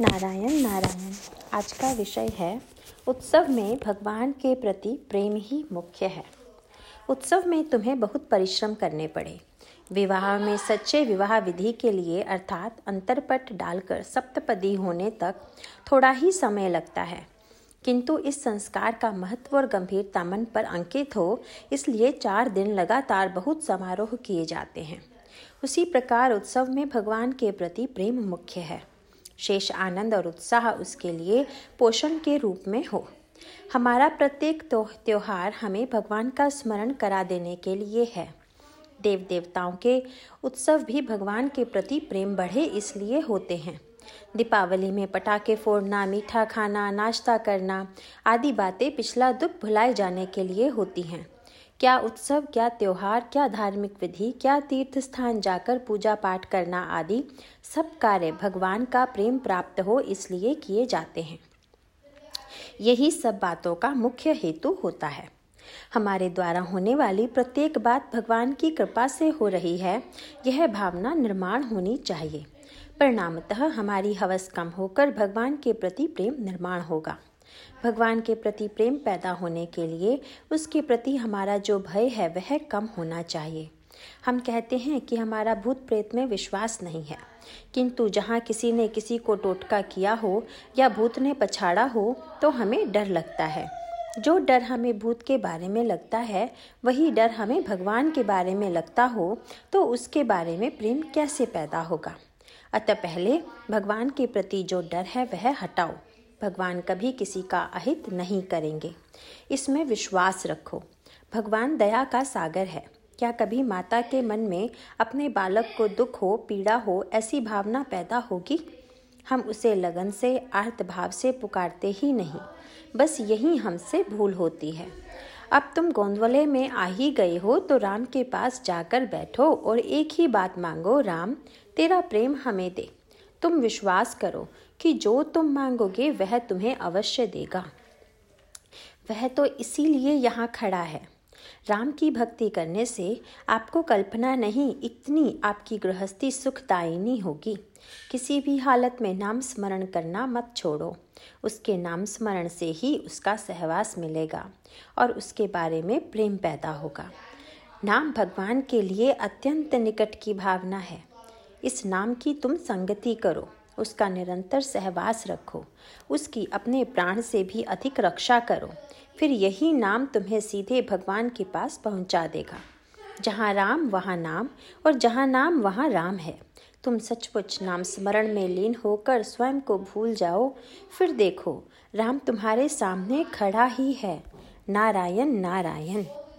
नारायण नारायण। आज का विषय है, उत्सव में भगवान के प्रति प्रेम ही मुख्य है। उत्सव में तुम्हें बहुत परिश्रम करने पड़े। विवाह में सच्चे विवाह विधि के लिए अर्थात अंतरपट डालकर सप्तपदी होने तक थोड़ा ही समय लगता है। किंतु इस संस्कार का महत्व और गंभीरता मन पर अंकित हो, इसलिए चार दिन लगातार बहुत समारोह किए जाते हैं। उसी प्रकार उत्सव में भगवान के प्रति प्रेम मुख्य है। शेष आनंद और उत्साह उसके लिए पोषण के रूप में हो। हमारा प्रत्येक त्यौहार हमें भगवान का स्मरण करा देने के लिए है। देव देवताओं के उत्सव भी भगवान के प्रति प्रेम बढ़े इसलिए होते हैं। दीपावली में पटाखे फोड़ना, मीठा खाना, नाश्ता करना आदि बातें पिछला दुख भुलाए जाने के लिए होती हैं। क्या उत्सव, क्या त्योहार, क्या धार्मिक विधि, क्या तीर्थ स्थान जाकर पूजा पाठ करना आदि सब कार्य भगवान का प्रेम प्राप्त हो इसलिए किए जाते हैं। यही सब बातों का मुख्य हेतु होता है। हमारे द्वारा होने वाली प्रत्येक बात भगवान की कृपा से हो रही है, यह भावना निर्माण होनी चाहिए। परिणामतः हमारी हवस कम होकर भगवान के प्रति प्रेम निर्माण होगा। भगवान के प्रति प्रेम पैदा होने के लिए उसके प्रति हमारा जो भय है, वह कम होना चाहिए। हम कहते हैं कि हमारा भूत प्रेत में विश्वास नहीं है। किंतु जहाँ किसी ने किसी को टोटका किया हो या भूत ने पछाड़ा हो तो हमें डर लगता है। जो डर हमें भूत के बारे में लगता है, वही डर हमें भगवान के बारे में लगता हो तो उसके बारे में प्रेम कैसे पैदा होगा? अतः पहले भगवान के प्रति जो डर है, वह हटाओ। भगवान कभी किसी का अहित नहीं करेंगे। इसमें विश्वास रखो। भगवान दया का सागर है। क्या कभी माता के मन में अपने बालक को दुख हो, पीड़ा हो, ऐसी भावना पैदा होगी? हम उसे लगन से अर्थ भाव से पुकारते ही नहीं। बस यही हमसे भूल होती है। अब तुम गोंदवले में आ ही गए हो तो राम के पास जाकर बैठो और एक ही बात मांगो, राम, तेरा प्रेम हमें दे। तुम विश्वास करो कि जो तुम मांगोगे, वह तुम्हें अवश्य देगा। वह तो इसीलिए यहाँ खड़ा है। राम की भक्ति करने से आपको कल्पना नहीं, इतनी आपकी गृहस्थी सुखदायिनी होगी। किसी भी हालत में नाम स्मरण करना मत छोड़ो। उसके नाम स्मरण से ही उसका सहवास मिलेगा और उसके बारे में प्रेम पैदा होगा। नाम भगवान के लिए अत्यंत निकट की भावना है। इस नाम की तुम संगति करो। उसका निरंतर सहवास रखो। उसकी अपने प्राण से भी अधिक रक्षा करो। फिर यही नाम तुम्हें सीधे भगवान के पास पहुँचा देगा। जहाँ राम, वहाँ नाम, और जहाँ नाम, वहाँ राम है। तुम सचमुच नाम स्मरण में लीन होकर स्वयं को भूल जाओ। फिर देखो, राम तुम्हारे सामने खड़ा ही है। नारायण नारायण।